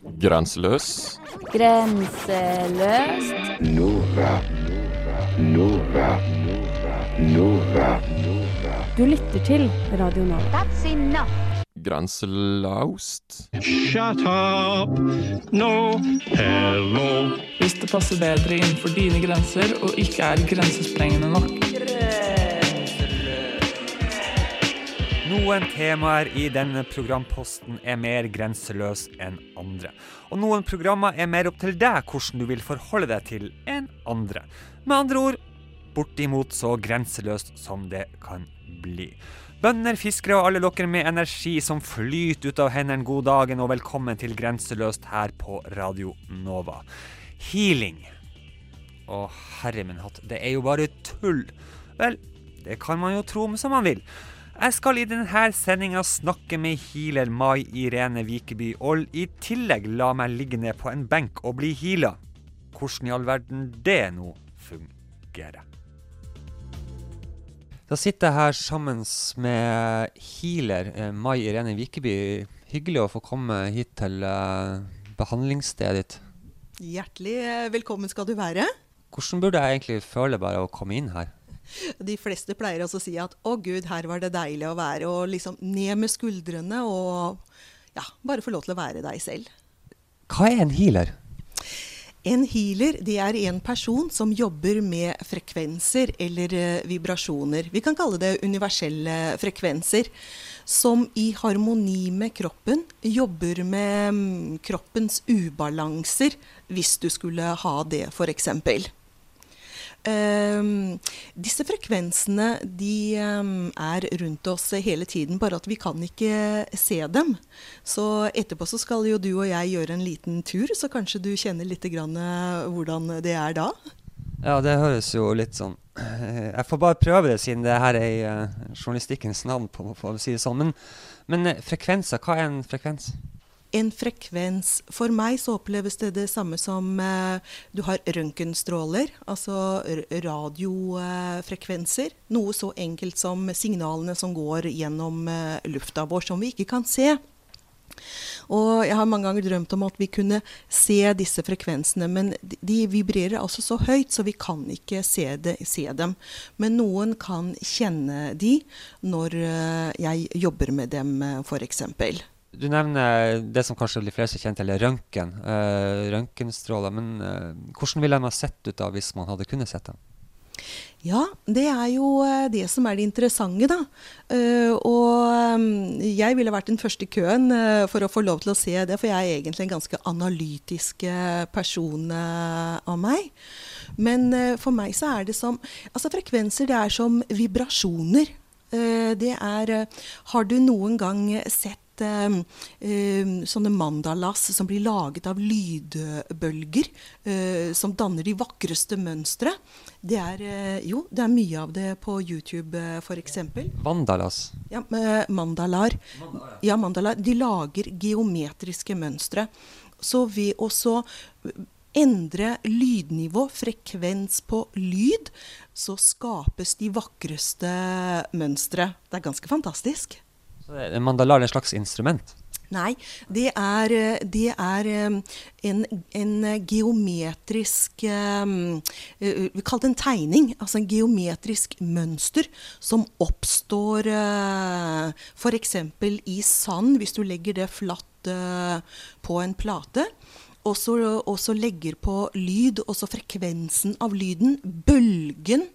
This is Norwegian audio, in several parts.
Grenseløs. Grenseløst. Nova. Nova. Nova. Du lytter til Radio Nova. That's enough. Grenselaust. Shut up! No! Hello! Hvis det passer bedre innenfor dine grenser og ikke er grensesprengende nok. Noen temaer i denne programposten er mer grenseløs enn andre. Og noen programmer er mer opp til deg hvordan du vil forholde deg til enn andre. Med andre ord bortimot så grenseløst som det kan bli. Bønder, fiskere og alle dere med energi som flyter ut av hendene, god dagen og velkommen til Grenseløst her på Radio Nova. Healing. Å, herre min hatt, det er jo bare tull. Vel, det kan man jo tro som man vil. Jeg skal i denne sendinga snakke med healer Mai Irene Vikeby, og i tillegg la meg ligge ned på en benk og bli heala. Hvordan i all verden det nå fungerer. Da sitter jeg her sammen med healer eh, Mai Irene Vikeby. Hyggelig å få komme hit til eh, behandlingsstedet ditt. Hjertelig eh, velkommen skal du være. Hvordan burde jeg egentlig føle bare å komme inn her? De fleste pleier også å si at 'å gud, her var det deilig å være', og liksom ned med skuldrene og ja, bare få lov til å være deg selv. Hva er en healer? En healer det er en person som jobber med frekvenser eller eh, vibrasjoner. Vi kan kalle det universelle frekvenser. Som i harmoni med kroppen jobber med mm, kroppens ubalanser, hvis du skulle ha det, f.eks. Um, disse frekvensene de um, er rundt oss hele tiden, bare at vi kan ikke se dem. Så etterpå så skal jo du og jeg gjøre en liten tur, så kanskje du kjenner litt uh, hvordan det er da? Ja, det høres jo litt sånn Jeg får bare prøve det, siden det her er i uh, journalistikkens navn, på, på å si det sånn. Men, men frekvenser, hva er en frekvens? En frekvens For meg så oppleves det det samme som eh, du har røntgenstråler, altså radiofrekvenser. Noe så enkelt som signalene som går gjennom eh, lufta vår, som vi ikke kan se. Og jeg har mange ganger drømt om at vi kunne se disse frekvensene, men de vibrerer altså så høyt, så vi kan ikke se, det, se dem. Men noen kan kjenne de når eh, jeg jobber med dem, f.eks. Du nevner det som kanskje de fleste kjenner til, røntgen. Uh, Røntgenstråler. Men uh, hvordan ville de ha sett ut da hvis man hadde kunnet sett dem? Ja, det er jo det som er det interessante, da. Og jeg ville vært den første i køen for å få lov til å se det, for jeg er egentlig en ganske analytisk person av meg. Men for meg så er det som Altså frekvenser, det er som vibrasjoner. det er Har du noen gang sett uh, sånne mandalas som blir laget av lydbølger, uh, som danner de vakreste mønstre. Det er jo, det er mye av det på YouTube, f.eks. Vandalas? Ja, mandalar. Ja, mandalar. De lager geometriske mønstre. Så ved å så endre lydnivå, frekvens på lyd, så skapes de vakreste mønstre. Det er ganske fantastisk. Mandalar er en slags instrument? Nei, det er, det er en, en, geometrisk Vi kaller det en tegning. Altså en geometrisk mønster som oppstår f.eks. i sand, hvis du legger det flatt på en plate. Og så legger på lyd, og så frekvensen av lyden, bølgen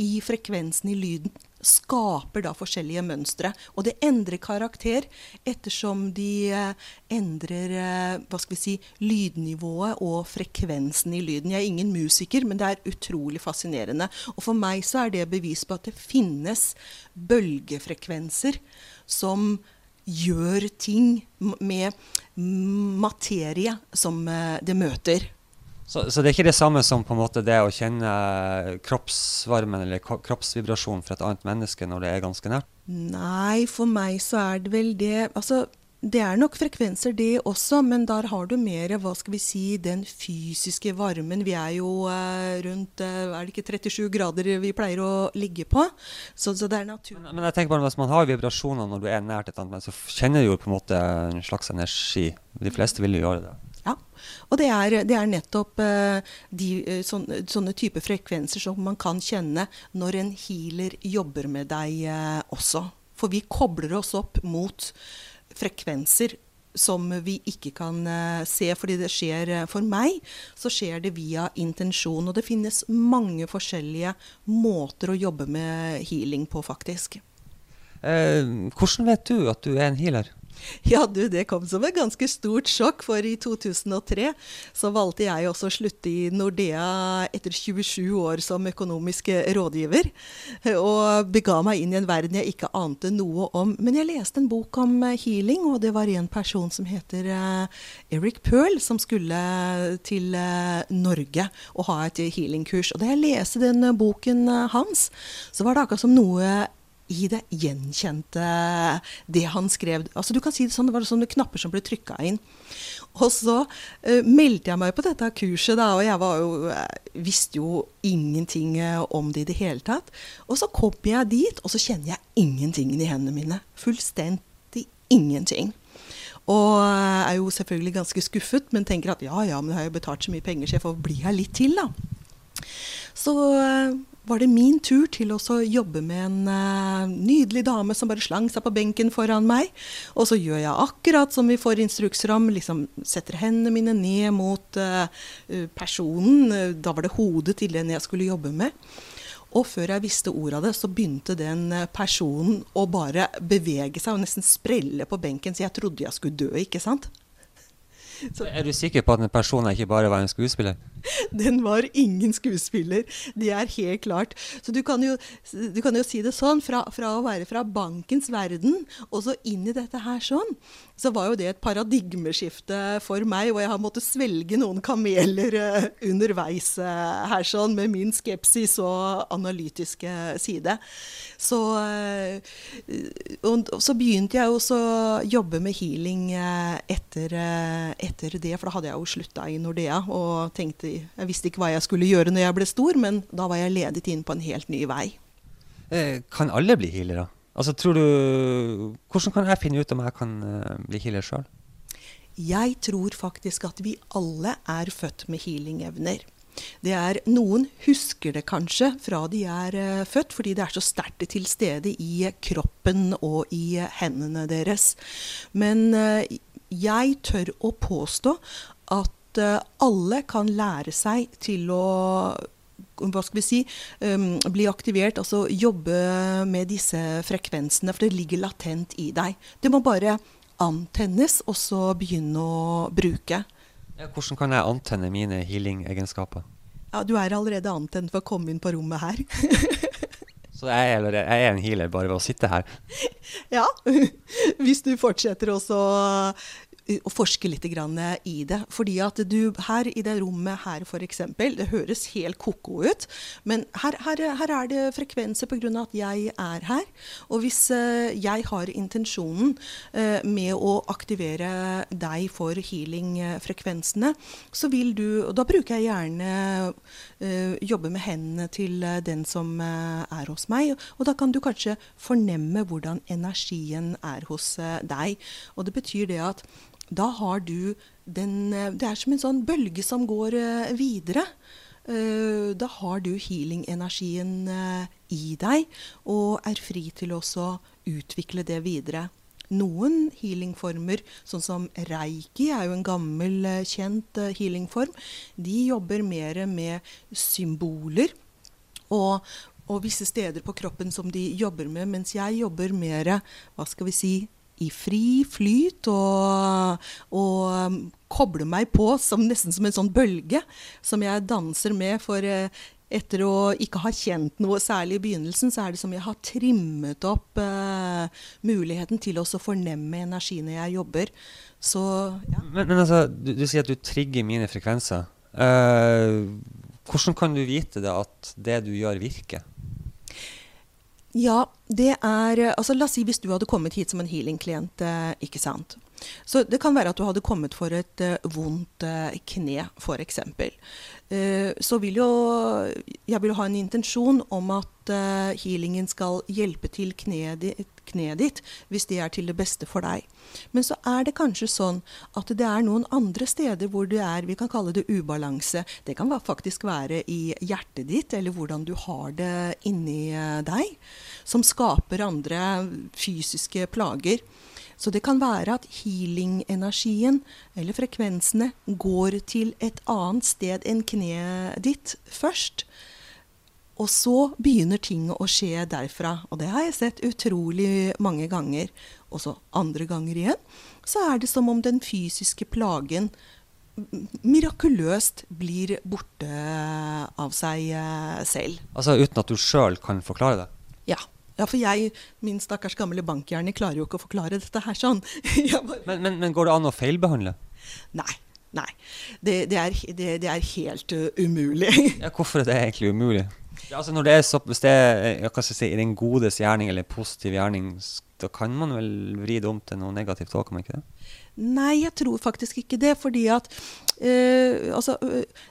i frekvensen i lyden, skaper da forskjellige mønstre. Og det endrer karakter ettersom de eh, endrer eh, hva skal vi si, lydnivået og frekvensen i lyden. Jeg er ingen musiker, men det er utrolig fascinerende. Og for meg så er det bevis på at det finnes bølgefrekvenser som gjør ting med materie som eh, det møter. Så, så, det er ikke det samme som på en måte det å kjenne kroppsvarmen eller kroppsvibrasjonen fra et annet menneske når det er ganske nært? Nei, for meg så er det vel det Altså, det er nok frekvenser, det også, men der har du mer hva skal vi si, den fysiske varmen. Vi er jo eh, rundt eh, er det ikke 37 grader vi pleier å ligge på. Så, så det er naturlig. Men, men jeg tenker bare hvis man har vibrasjoner når du er nært et annet så kjenner du jo på en måte en slags energi. De fleste vil jo gjøre det. Ja, og det er, det er nettopp eh, de, eh, sånne, sånne type frekvenser som man kan kjenne når en healer jobber med deg også. For vi kobler oss opp mot frekvenser som vi ikke kan eh, se, fordi det skjer eh, for meg, så skjer det via intensjon. Og det finnes mange forskjellige måter å jobbe med healing på, faktisk. Eh, hvordan vet du at du er en healer? Ja, du, det kom som et ganske stort sjokk, for i 2003 så valgte jeg også å slutte i Nordea etter 27 år som økonomisk rådgiver, og bega meg inn i en verden jeg ikke ante noe om. Men jeg leste en bok om eh, healing, og det var en person som heter eh, Eric Pearl, som skulle til eh, Norge og ha et healingkurs. Og da jeg leste den boken hans, så var det akkurat som noe i det gjenkjente det han skrev. Altså du kan si Det sånn, det var sånne knapper som ble trykka inn. Og så uh, meldte jeg meg på dette kurset, da, og jeg jo, eh, visste jo ingenting eh, om det i det hele tatt. Og så kom jeg dit, og så kjenner jeg ingenting i hendene mine. Fullstendig ingenting. Og er jo selvfølgelig ganske skuffet, men tenker at ja ja, men jeg har jo betalt så mye penger, så jeg får bli her litt til, da. Så var det min tur til å jobbe med en uh, nydelig dame som bare slang seg på benken foran meg. Og så gjør jeg akkurat som vi får instrukser om. liksom Setter hendene mine ned mot eh, personen. Da var det hodet til den jeg skulle jobbe med. Og før jeg visste ordet av det, så begynte den personen å bare bevege seg og nesten sprelle på benken, så jeg trodde jeg skulle dø, ikke sant? Er du sikker på at den personen ikke bare var en skuespiller? Den var ingen skuespiller. Det er helt klart. Så du kan jo, du kan jo si det sånn, fra, fra å være fra bankens verden og så inn i dette her sånn, så var jo det et paradigmeskifte for meg, og jeg har måttet svelge noen kameler eh, underveis eh, her sånn, med min skepsis og analytiske side. Så, eh, og, så begynte jeg også å jobbe med healing etter, etter det, for da hadde jeg jo slutta i Nordea og tenkte Jeg visste ikke hva jeg skulle gjøre når jeg ble stor, men da var jeg ledet inn på en helt ny vei. Eh, kan alle bli healere? Altså, tror du Hvordan kan jeg finne ut om jeg kan eh, bli healer sjøl? Jeg tror faktisk at vi alle er født med healingevner. Det er, Noen husker det kanskje fra de er uh, født, fordi det er så sterkt til stede i kroppen og i hendene deres. Men uh, jeg tør å påstå at eh, alle kan lære seg til å hva skal vi si, um, bli aktivert, altså jobbe med disse frekvensene, for det ligger latent i deg. Det må bare antennes, og så begynne å bruke. Ja, hvordan kan jeg antenne mine healing-egenskaper? Ja, du er allerede antent for å komme inn på rommet her. Så jeg er, jeg er en healer bare ved å sitte her? ja, hvis du fortsetter også å forske litt grann i det. Fordi at du her i det rommet her f.eks., det høres helt ko-ko ut, men her, her, her er det frekvenser pga. at jeg er her. Og hvis eh, jeg har intensjonen eh, med å aktivere deg for healing-frekvensene, så vil du Og da bruker jeg gjerne eh, jobbe med hendene til eh, den som eh, er hos meg. Og da kan du kanskje fornemme hvordan energien er hos eh, deg. Og det betyr det at da har du den eh, Det er som en sånn bølge som går eh, videre. Eh, da har du healing-energien i deg og er fri til å utvikle det videre. Noen healingformer, sånn som reiki, er jo en gammel, kjent healingform. De jobber mer med symboler. Og, og visse steder på kroppen som de jobber med, mens jeg jobber mer hva skal vi si, i fri flyt og, og koble meg på som, nesten som en sånn bølge som jeg danser med. For eh, etter å ikke ha kjent noe særlig i begynnelsen, så er det som jeg har trimmet opp uh, muligheten til å fornemme energi når jeg jobber. Så ja. Men, men altså, du, du sier at du trigger mine frekvenser. Uh, hvordan kan du vite det at det du gjør, virker? Ja, det er Altså, la oss si hvis du hadde kommet hit som en healing-klient, eh, ikke sant. Så det kan være at du hadde kommet for et eh, vondt eh, kne, f.eks. Så vil jo jeg vil ha en intensjon om at eh, healingen skal hjelpe til kneet ditt, kneet ditt, hvis det er til det beste for deg. Men så er det kanskje sånn at det er noen andre steder hvor det er vi kan kalle det ubalanse. Det kan faktisk være i hjertet ditt, eller hvordan du har det inni eh, deg, som skaper andre fysiske plager. Så det kan være at healing-energien, eller frekvensene, går til et annet sted enn kneet ditt først. Og så begynner ting å skje derfra. Og det har jeg sett utrolig mange ganger. Og så andre ganger igjen så er det som om den fysiske plagen mirakuløst blir borte av seg eh, selv. Altså uten at du sjøl kan forklare det? Ja. ja, for jeg, min stakkars gamle bankhjerne, klarer jo ikke å forklare dette her sånn. Bare, Men, men, men går det an å feilbehandle? nei. Nei. Det, det, er, det, det er helt uh, umulig. Ja, hvorfor er det egentlig umulig? Ja, altså når det er så, Hvis det er jeg si, i den godes gjerning eller positiv gjerning, da kan man vel vri det om til noe negativt òg, kan man ikke det? Nei, jeg tror faktisk ikke det. Fordi at øh, altså,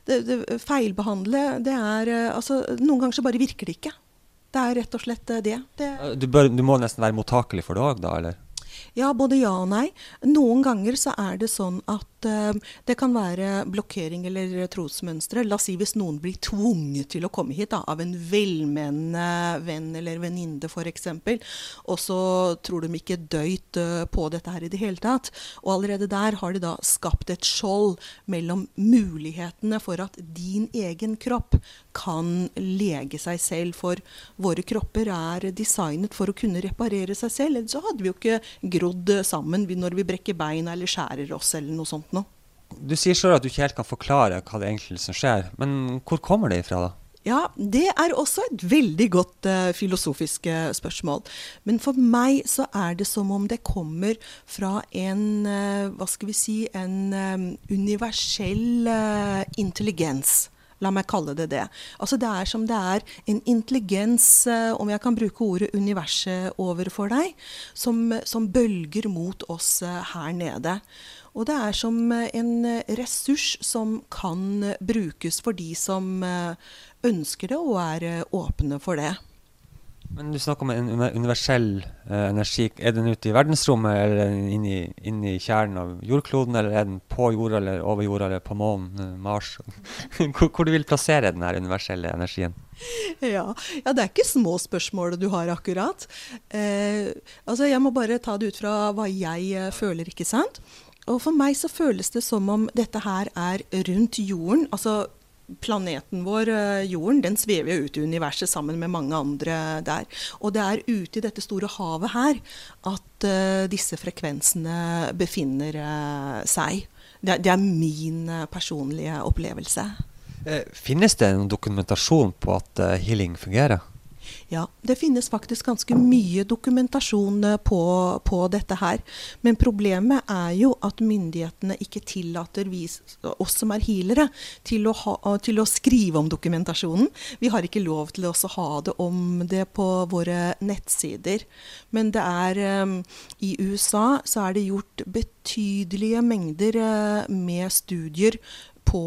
det, det, feilbehandle, det er eh, altså, Noen ganger så bare virker det ikke. Det er rett og slett eh, det. det Du, bør, du må nesten være mottakelig for det òg, da? eller? Ja, både ja og nei. Noen ganger så er det sånn at uh, det kan være blokkering eller trosmønstre. La oss si hvis noen blir tvunget til å komme hit da, av en velmenende venn eller venninne f.eks., og så tror de ikke døyt uh, på dette her i det hele tatt. Og allerede der har det da skapt et skjold mellom mulighetene for at din egen kropp kan lege seg selv. For våre kropper er designet for å kunne reparere seg selv. Ellers så hadde vi jo ikke grodd sammen når vi brekker beina eller skjærer oss eller noe sånt noe. Du sier sjøl at du ikke helt kan forklare hva det egentlig som skjer, men hvor kommer det ifra, da? Ja, det er også et veldig godt uh, filosofisk eh, spørsmål. Men for meg så er det som om det kommer fra en, uh, hva skal vi si, en um, universell intelligens. La meg kalle det det. Altså Det er som det er en intelligens, eh, om jeg kan bruke ordet universet overfor deg, som, som bølger mot oss eh, her nede. Og det er som eh, en ressurs som kan brukes for de som ønsker det og er åpne for det. Men du snakker om en universell eh, energi. Er den ute i verdensrommet, eller er den inni, inni kjernen av jordkloden, eller er den på jorda, eller over jorda, eller på månen, eh, Mars? hvor, hvor du vil plassere den her universelle energien? Ja, ja, det er ikke små spørsmål du har akkurat. Eh, altså, jeg må bare ta det ut fra hva jeg eh, føler, ikke sant. Og for meg så føles det som om dette her er rundt jorden. Altså planeten vår, eh, jorden, den svever jo ut i universet sammen med mange andre der. Og det er ute i dette store havet her at uh, disse frekvensene befinner uh, seg. Det, det er min uh, personlige opplevelse. Finnes det noen dokumentasjon på at healing fungerer? Ja, det finnes faktisk ganske mye dokumentasjon eh, på, på dette her. Men problemet er jo at myndighetene ikke tillater vi, oss som er healere, til å, ha, til å skrive om dokumentasjonen. Vi har ikke lov til å ha det om det på våre nettsider. Men det er um, I USA så er det gjort betydelige mengder uh, med studier på,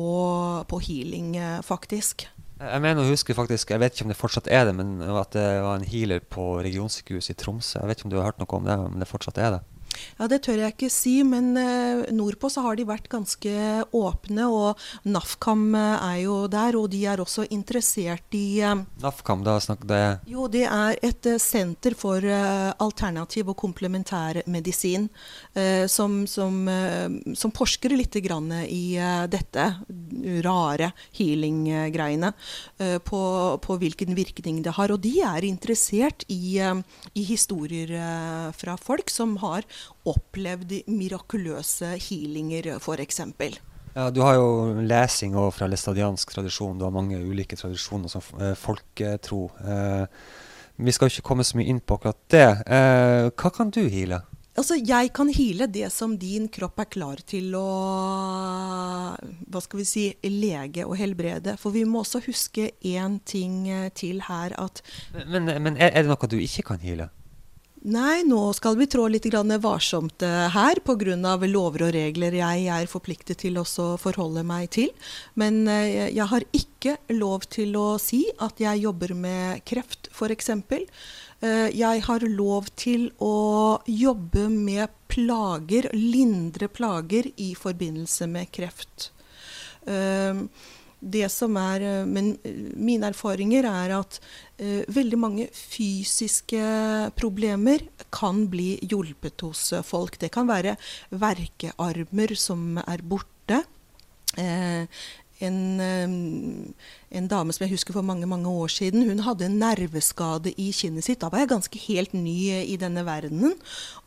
på healing, uh, faktisk. Jeg mener å huske faktisk, jeg vet ikke om det fortsatt er det, men at det var en healer på regionsykehuset i Tromsø. Jeg vet ikke om du har hørt noe om det, men det fortsatt er det. Ja, Det tør jeg ikke si, men eh, nordpå så har de vært ganske åpne. Og NAFKAM eh, er jo der, og de er også interessert i eh, NAFKAM, da snakket det Jo, det er et senter for alternativ og komplementær medisin som, som, som forsker litt grann i dette rare healing-greiene. på, på hvilken virkning det har. Og de er interessert i, i historier fra folk som har opplevd mirakuløse healinger, f.eks. Ja, Du har jo lesing også fra læstadiansk tradisjon. Du har mange ulike tradisjoner som eh, folketro. Eh, vi skal ikke komme så mye inn på akkurat det. Eh, hva kan du heale? Altså, jeg kan heale det som din kropp er klar til å hva skal vi si, lege og helbrede. For vi må også huske én ting eh, til her, at Men, men er det noe du ikke kan heale? Nei, nå skal vi trå litt varsomt eh, her pga. lover og regler jeg er forpliktet til å forholde meg til. Men eh, jeg har ikke lov til å si at jeg jobber med kreft, f.eks. Eh, Jeg har lov til å jobbe med plager, lindre plager i forbindelse med kreft. Det som er, eh, men eh, mine erfaringer er at uh, veldig mange fysiske problemer kan bli hjulpet hos folk. Det kan være verkearmer som er borte. Eh, en, en dame som jeg husker for mange mange år siden, hun hadde en nerveskade i kinnet sitt. Da var jeg ganske helt ny eh, i denne verdenen.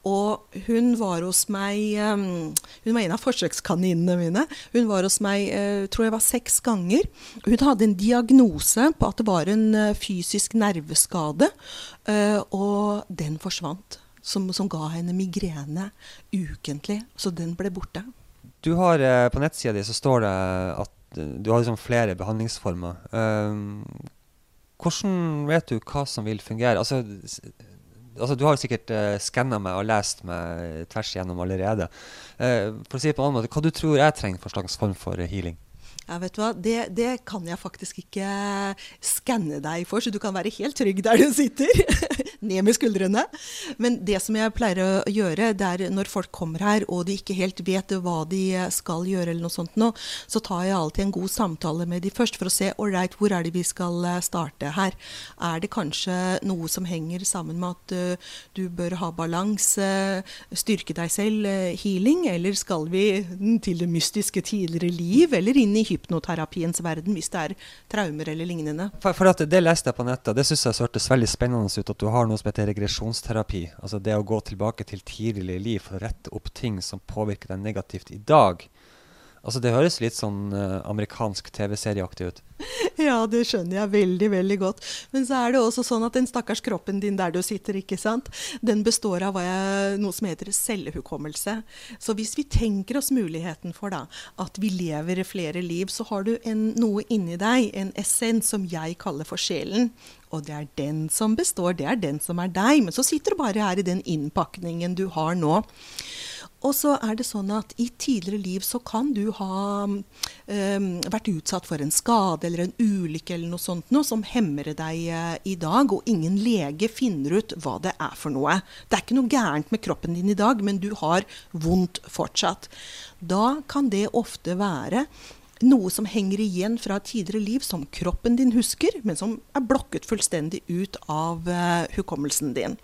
Og hun var hos meg Hun var en av forsøkskaninene mine. Hun var hos meg eh, tror jeg var seks ganger. Hun hadde en diagnose på at det var en eh, fysisk nerveskade, og den forsvant. Som, som ga henne migrene ukentlig. Så den ble borte. Du har På nettsida di så står det at du har liksom flere behandlingsformer. Um, hvordan vet du hva som vil fungere? Altså, altså Du har sikkert uh, skanna meg og lest meg tvers igjennom allerede. Uh, for å si på en annen måte, Hva du tror jeg trenger for slags form for eh, healing? Ja, vet du hva? Det, det kan jeg faktisk ikke skanne deg for, så du kan være helt trygg der du sitter. Ned med skuldrene. Men det som jeg pleier å gjøre, det er når folk kommer her og de ikke helt vet hva de skal gjøre, eller noe sånt nå, så tar jeg alltid en god samtale med de først for å se ålreit, hvor er det vi skal eh, starte her. Er det kanskje noe som henger sammen med at eh, du bør ha balanse, styrke deg selv, eh, healing, eller skal vi til det mystiske tidligere liv, eller inn i hypnoterapiens verden hvis det er traumer eller lignende? For, for at Det leste jeg på nettet, det syns jeg hørtes veldig spennende ut. At du har noe som heter regresjonsterapi. Altså det å gå tilbake til tidligere liv for å rette opp ting som påvirker deg negativt i dag. Altså Det høres litt sånn eh, amerikansk TV-serieaktig ut. Ja, det skjønner jeg veldig, veldig godt. Men så er det også sånn at den stakkars kroppen din der du sitter, ikke sant, den består av jeg, noe som heter cellehukommelse. Så hvis vi tenker oss muligheten for da, at vi lever flere liv, så har du en, noe inni deg, en essens som jeg kaller for sjelen. Og det er den som består, det er den som er deg. Men så sitter du bare her i den innpakningen du har nå. Og så er det sånn at i tidligere liv så kan du ha um, vært utsatt for en skade eller en ulykke eller noe sånt noe som hemmer deg eh, i dag, og ingen lege finner ut hva det er for noe. Det er ikke noe gærent med kroppen din i dag, men du har vondt fortsatt. Da kan det ofte være noe som henger igjen fra tidligere liv, som kroppen din husker, men som er blokket fullstendig ut av eh, hukommelsen din.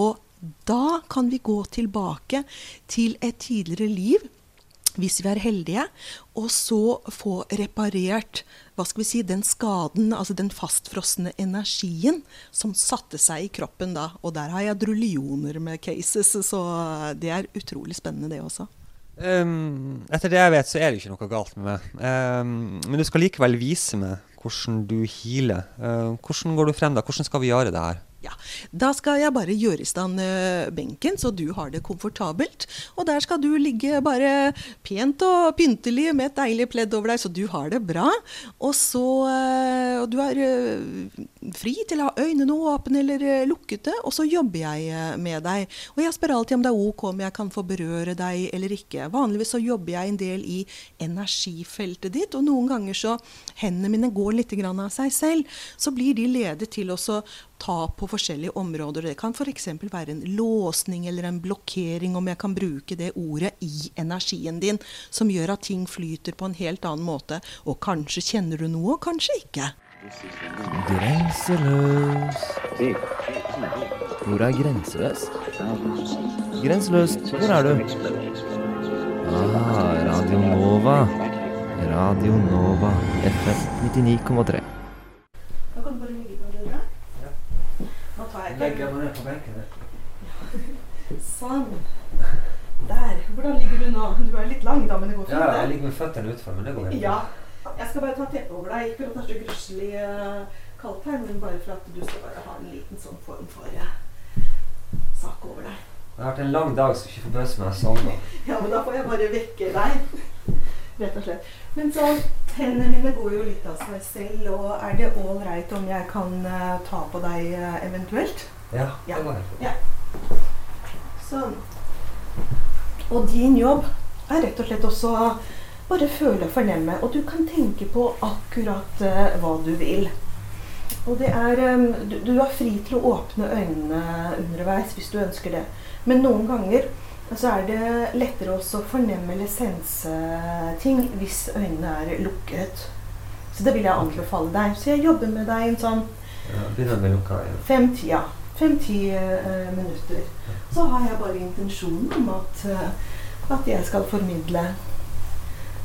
Og da kan vi gå tilbake til et tidligere liv, hvis vi er heldige, og så få reparert hva skal vi si, den skaden, altså den fastfrosne energien som satte seg i kroppen da. Og der har jeg drulioner med cases, så det er utrolig spennende det også. Um, etter det jeg vet, så er det ikke noe galt med meg. Um, men du skal likevel vise meg hvordan du healer. Uh, hvordan går du frem da? Hvordan skal vi gjøre det her? Ja, Da skal jeg bare gjøre i stand eh, benken, så du har det komfortabelt. Og der skal du ligge bare pent og pyntelig med et deilig pledd over deg, så du har det bra. Og så eh, og Du er eh, fri til å ha øynene åpne eller lukkete, og så jobber jeg med deg. Og jeg spør alltid om det er ok om jeg kan få berøre deg eller ikke. Vanligvis så jobber jeg en del i energifeltet ditt, og noen ganger så hendene mine går litt av seg selv. Så blir de ledet til å ta på forskjellige områder. Det kan f.eks. være en låsning eller en blokkering, om jeg kan bruke det ordet, i energien din, som gjør at ting flyter på en helt annen måte. Og kanskje kjenner du noe, og kanskje ikke. Grenseløs. Hvor er grenseløs? Grenseløs, hvor er du? Ah, Radio Nova. Radio Nova. FM 99,3. Da kan du bare ligge på det der. Ikke meg ned på benken. Sånn. Der. Hvordan ligger du nå? Du er litt lang, da, men det går fint. Ja, jeg ligger med føttene utfor, men det går helt Ja. Jeg skal bare ta teppet over deg. Ikke for at det er så gruselig eh, kaldt her, men bare for at du skal bare ha en liten sånn form for eh, sak over deg. Det har vært en lang dag, så ikke forbøs meg sånn. Ja, men da får jeg bare vekke deg. Rett og slett. Men så, hendene mine går jo litt av seg selv, og er det ålreit om jeg kan uh, ta på deg uh, eventuelt? Ja, Ja. Ja. Sånn. Og din jobb er rett og slett også bare føle og fornemme. Og du kan tenke på akkurat uh, hva du vil. Og det er um, du, du er fri til å åpne øynene underveis hvis du ønsker det. Men noen ganger så er det lettere også å fornemme eller sense ting hvis øynene er lukket. Så det vil jeg anbefale deg. Så jeg jobber med deg en sånn Ja, fem-ti ja. fem-ti eh, minutter. Så har jeg bare intensjonen om at, uh, at jeg skal formidle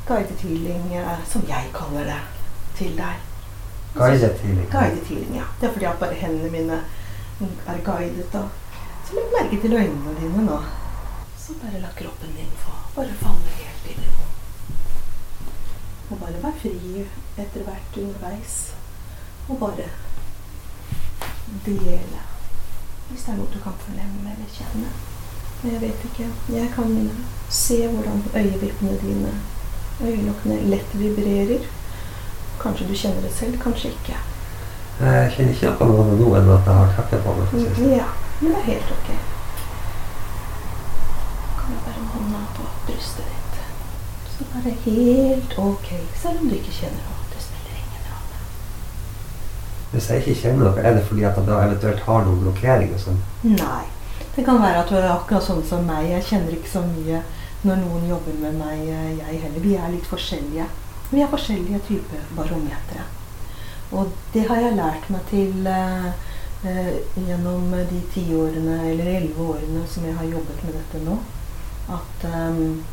guided healing, uh, som jeg kaller det, til deg. Guidet healing. Guided healing, ja. Det er fordi at bare hendene mine er guidet. da. Så legg merke til øynene dine nå. Så bare la kroppen din få bare falle helt i ro. Og bare vær fri etter hvert underveis. Og bare dele. Hvis det er noe du kan fornemme eller kjenne. Men jeg vet ikke. Jeg kan se hvordan øyevippene dine, øyelokkene, lett vibrerer. Kanskje du kjenner det selv, kanskje ikke. Jeg kjenner ikke noe nå enn at jeg har teppet på meg. sånn. Ja, men det er helt ok. Kan du bare med hånda på brystet ditt. Så bare helt ok, selv om du ikke kjenner noe. Det spiller ingen rolle. Hvis jeg ikke kjenner noe, er det fordi at jeg da eventuelt har noen blokkeringer Nei. Det kan være at du er akkurat sånn som meg. Jeg kjenner ikke så mye når noen jobber med meg, eh, jeg heller. Vi er litt forskjellige. Vi er forskjellige typer barometere. Og det har jeg lært meg til eh, eh, gjennom de ti årene, eller elleve årene som jeg har jobbet med dette nå. At um,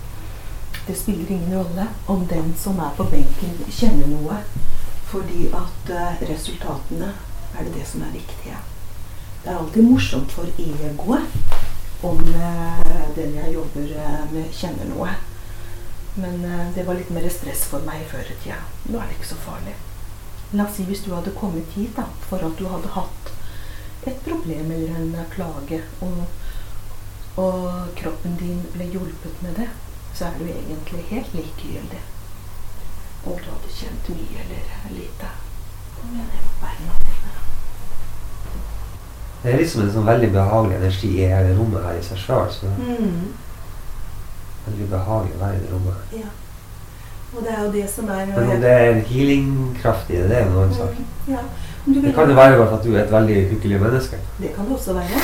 det spiller ingen rolle om den som er på benken, kjenner noe. Fordi at uh, resultatene er det det som er viktige. Det er alltid morsomt for egoet om uh, den jeg jobber eh, med, kjenner noe. Men det var litt mer stress for meg før i tida. Nå er det ikke så farlig. La oss si hvis du hadde kommet hit da, for at du hadde hatt et problem eller en klage, og, og kroppen din ble hjulpet med det, så er du egentlig helt likegyldig. Om du hadde kjent mye eller lite. Kom igjen, jeg må meg til det. Er liksom en sånn veldig behagelig energi i hele rommet her i seg sjøl. Mm. veldig behagelig å være i det rommet. Ja. Og det er jo det som er Men om det er healingkraft i det, det er jo en annen sak. Mm, ja. Det kan jo være at du er et veldig hyggelig menneske. Det kan det også være.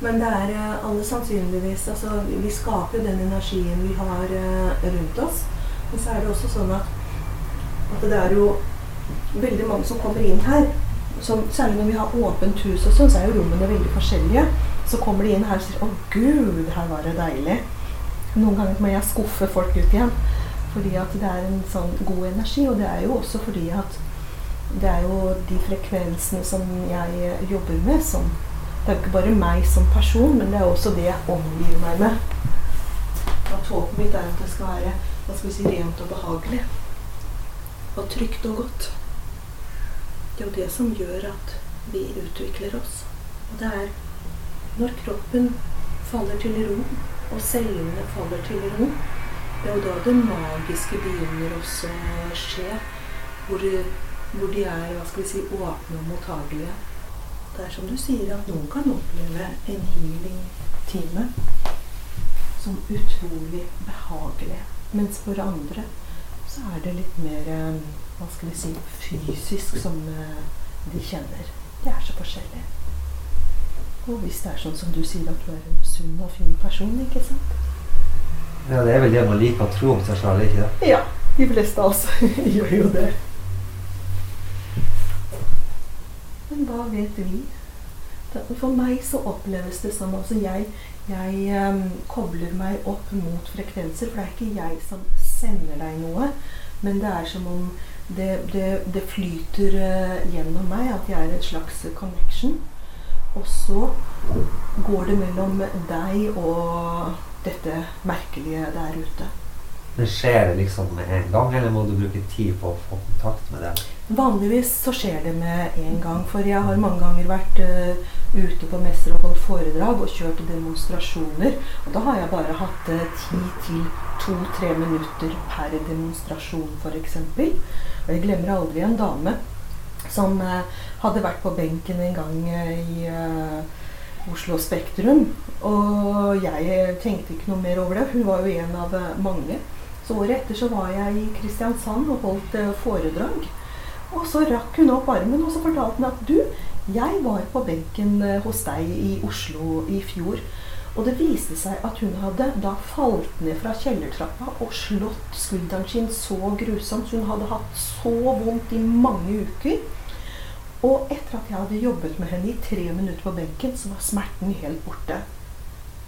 Men det er eh, alle sannsynligvis altså, Vi skaper den energien vi har eh, rundt oss. Men så er det også sånn at, at det er jo veldig mange som kommer inn her. Som, særlig når vi har åpent hus og sånn, så er jo rommene veldig forskjellige. Så kommer de inn her og sier 'Å, gud, her var det deilig'. Noen ganger må jeg skuffe folk ut igjen. Fordi at det er en sånn god energi. Og det er jo også fordi at det er jo de frekvensene som jeg jobber med, som Det er ikke bare meg som person, men det er også det jeg omgir meg med. At håpet mitt er at det skal være hva skal vi si, rent og behagelig. Og trygt og godt. Det er jo det som gjør at vi utvikler oss. Og det er når kroppen faller til ro, og cellene faller til ro, det er jo da det magiske begynner også å skje. Hvor, hvor de er hva skal vi si, åpne og mottagelige. Det er som du sier, at noen kan oppleve en healing-time som utrolig behagelig. Mens for andre så er det litt mer eh, hva skal vi si, fysisk som eh, de kjenner. Det er så forskjellig. Og hvis det er sånn som du sier, at du er en sunn og fin person, ikke sant? Ja, Det er vel det man liker å tro om seg sjøl, ikke det? Ja, de fleste av oss gjør jo det. Men hva vet vi? For meg så oppleves det som altså jeg, jeg um, kobler meg opp mot frekvenser, for det er ikke jeg som sender deg noe, men det er som om det, det, det flyter uh, gjennom meg, at jeg er en slags connection. Og så går det mellom deg og dette merkelige der ute. Men skjer det liksom med en gang, eller må du bruke tid på å få kontakt med det? Vanligvis så skjer det med en gang, for jeg har mange ganger vært uh, ute på messer og holdt foredrag og kjørt demonstrasjoner. Og da har jeg bare hatt eh, ti til to-tre minutter per demonstrasjon, f.eks. Og jeg glemmer aldri en dame som uh, hadde vært på benken en gang i, Oslo Spektrum. Og jeg tenkte ikke noe mer over det. Hun var jo en av mange. Så året etter så var jeg i Kristiansand og holdt eh, foredrag. Og så rakk hun opp armen og så fortalte hun at du, jeg var på benken eh, hos deg i Oslo i fjor. Og det viste seg at hun hadde da falt ned fra kjellertrappa og slått skulderen sin så grusomt. Hun hadde hatt så vondt i mange uker. Og etter at jeg hadde jobbet med henne i tre minutter på benken, så var smerten helt borte.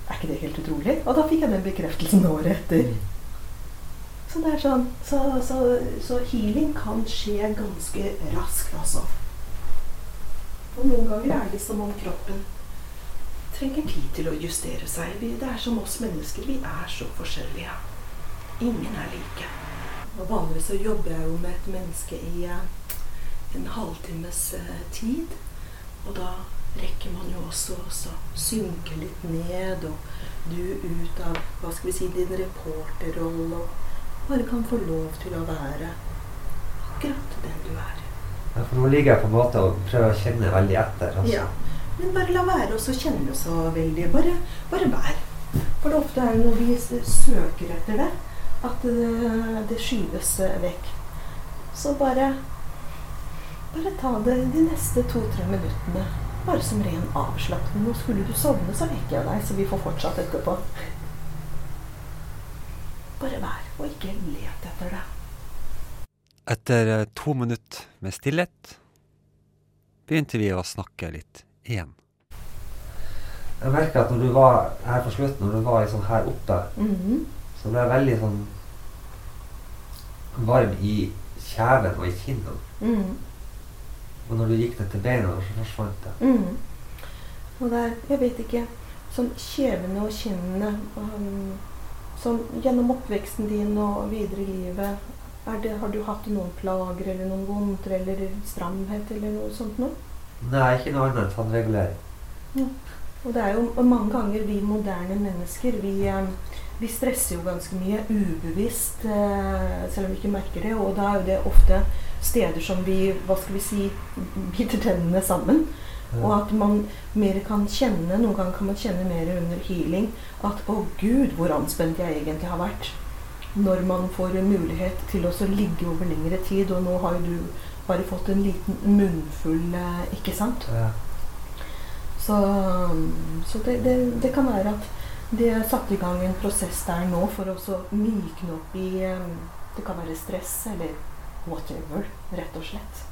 Er ikke det helt utrolig? Og da fikk jeg den bekreftelsen året etter. Så sånn Så, så, så healing kan skje ganske raskt, altså. Og noen ganger er det som om kroppen trenger tid til å justere seg. Det er som oss mennesker. Vi er så forskjellige. Ingen er like. Og vanligvis så jobber jeg jo med et menneske i eh, en halvtimes eh, tid. Og da rekker man jo også å synke litt ned, og du ut av hva skal vi si, din reporterrolle, og bare kan få lov til å være akkurat den du er. Ja, for nå ligger jeg på en måte og prøver å kjenne veldig etter. Altså. Ja. Men bare la være å kjenne så veldig. Bare, bare vær. For det ofte er det når vi søker etter det, at det, det skyves vekk. Så bare Bare ta det de neste to-tre minuttene. Bare som ren avslapning. Nå skulle du sovne, så vekker jeg deg, så vi får fortsatt etterpå. Bare vær, og ikke let etter det. Etter eh, to minutter med stillhet begynte vi å snakke litt igjen. Jeg merker at når du var her på slutten, når du var liksom her oppe, Mhm. så ble jeg veldig sånn varm i kjeven og i kinnene. Mhm. Og når du gikk ned til beina, så forsvant det. Mm. Og det er, jeg vet ikke, sånn kjevene og kinnene um, Sånn gjennom oppveksten din og videre i livet, det, har du hatt noen plager eller noen vondter eller stramhet eller noe sånt noe? Nei, ikke noe annet enn tannregulering. Og det er jo mange ganger vi moderne mennesker, vi, eh, vi stresser jo ganske mye ubevisst, eh, selv om vi ikke merker det. Og da er jo det ofte steder som vi, hva skal vi si, biter tennene sammen. Og at man mer kan kjenne, noen ganger kan man kjenne mer under healing, at å gud, hvor anspent jeg egentlig har vært. Når man får en mulighet til å ligge over lengre tid, og nå har jo du bare fått en liten munnfull, eh, ikke sant? Ja. Så, så det, det, det kan være at det er satt i gang en prosess der nå for å mykne opp i eh, Det kan være stress eller whatever, rett og slett.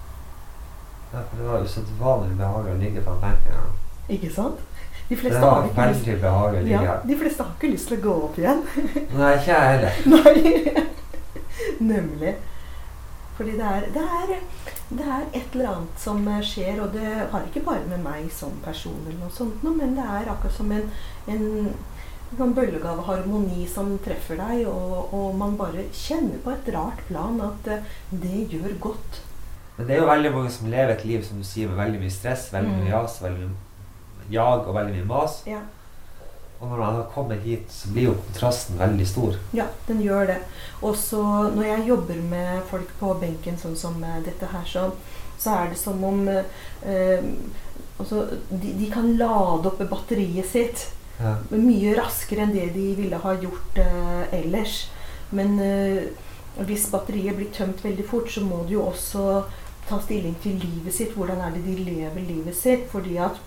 Ja, for det var usedvanlig behagelig å ligge på benken. Ja. Ikke sant? De fleste, har ikke lyst, ja, de fleste har ikke lyst til å gå opp igjen. Nei, ikke jeg heller. Nei, nemlig. Fordi det er, det, er, det er et eller annet som eh, skjer, og det har ikke bare med meg som person, eller noe sånt, men det er akkurat som en, en, en sånn bølge av harmoni som treffer deg, og, og man bare kjenner på et rart plan at eh, det gjør godt. Men det er jo veldig mange som lever et liv som du sier, med veldig mye stress, veldig Mm. mye jas, veldig mye jag og veldig mye mas. Ja. Og når man har kommet hit, så blir jo kontrasten veldig stor. Ja, den gjør det. Og så når jeg jobber med folk på benken sånn som eh, dette her, så, så er det som om eh, altså, de, de kan lade opp batteriet sitt Ja. mye raskere enn det de ville ha gjort eh, ellers. Men eh, hvis batteriet blir tømt veldig fort, så må du jo også ta stilling til livet sitt. Hvordan er det de lever livet sitt? Fordi at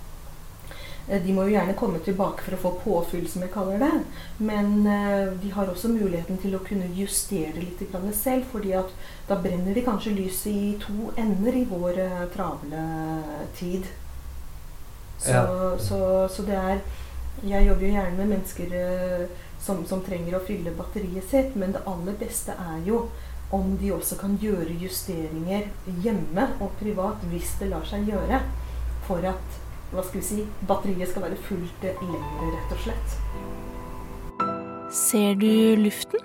eh, de må jo gjerne komme tilbake for å få påfyll, som jeg kaller det. Men eh, de har også muligheten til å kunne justere litt selv. fordi at da brenner de kanskje lyset i to ender i vår eh, travle tid. Så, Ja. så, så det er Jeg jobber jo gjerne med mennesker som, som trenger å fylle batteriet sitt, men det aller beste er jo om de også kan gjøre justeringer hjemme og privat hvis det lar seg gjøre. For at hva skal vi si, batteriet skal være fullt lenger, rett og slett. Ser du luften?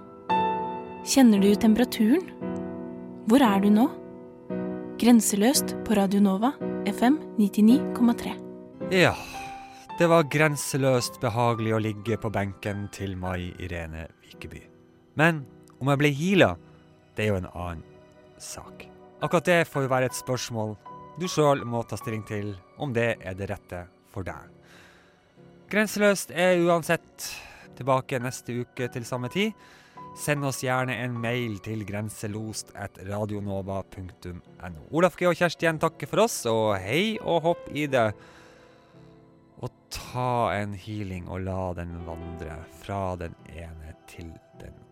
Kjenner du temperaturen? Hvor er du nå? Grenseløst på Radio Nova, FM 99,3. Ja, det var grenseløst behagelig å ligge på benken til Mai Irene Vikeby. Men om jeg ble heala, det er jo en annen sak. Akkurat det får jo være et spørsmål du sjøl må ta stilling til om det er det rette for deg. Grenseløst er uansett tilbake neste uke til samme tid. Send oss gjerne en mail til grenselost.radionova.no. Olaf G og Kjersti igjen takker for oss, og hei og hopp i det. Og ta en healing og la den vandre fra den ene til den andre.